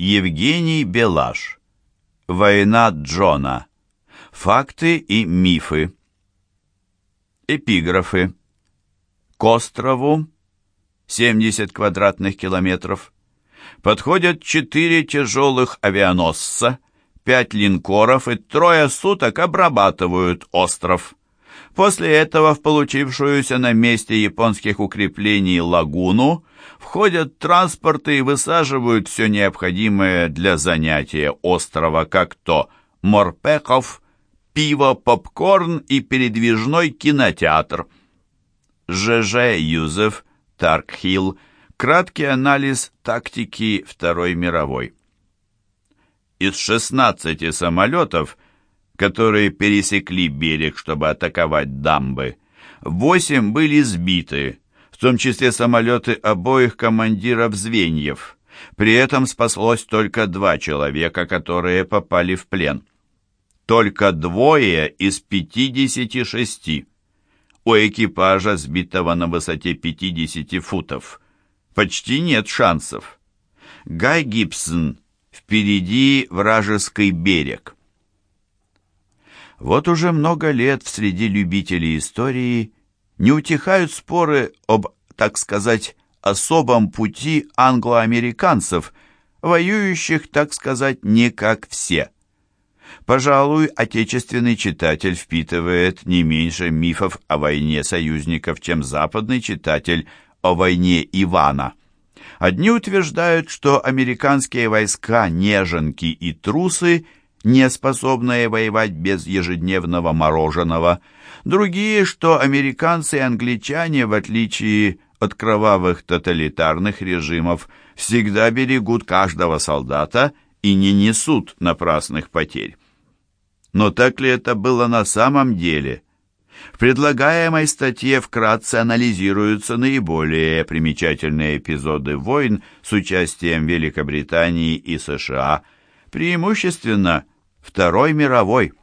Евгений Белаш. Война Джона. Факты и мифы. Эпиграфы. К острову 70 квадратных километров подходят четыре тяжелых авианосца, пять линкоров и трое суток обрабатывают остров. После этого в получившуюся на месте японских укреплений лагуну входят транспорты и высаживают все необходимое для занятия острова, как то морпеков, пиво, попкорн и передвижной кинотеатр. ЖЖ Юзеф Таркхилл краткий анализ тактики Второй мировой. Из 16 самолетов – которые пересекли берег, чтобы атаковать дамбы. Восемь были сбиты, в том числе самолеты обоих командиров звеньев. При этом спаслось только два человека, которые попали в плен. Только двое из 56. У экипажа, сбитого на высоте 50 футов, почти нет шансов. Гай Гибсон, впереди вражеский берег. Вот уже много лет в среди любителей истории не утихают споры об, так сказать, особом пути англоамериканцев, воюющих, так сказать, не как все. Пожалуй, отечественный читатель впитывает не меньше мифов о войне союзников, чем западный читатель о войне Ивана. Одни утверждают, что американские войска неженки и трусы – не способные воевать без ежедневного мороженого, другие, что американцы и англичане, в отличие от кровавых тоталитарных режимов, всегда берегут каждого солдата и не несут напрасных потерь. Но так ли это было на самом деле? В предлагаемой статье вкратце анализируются наиболее примечательные эпизоды войн с участием Великобритании и США – преимущественно Второй мировой –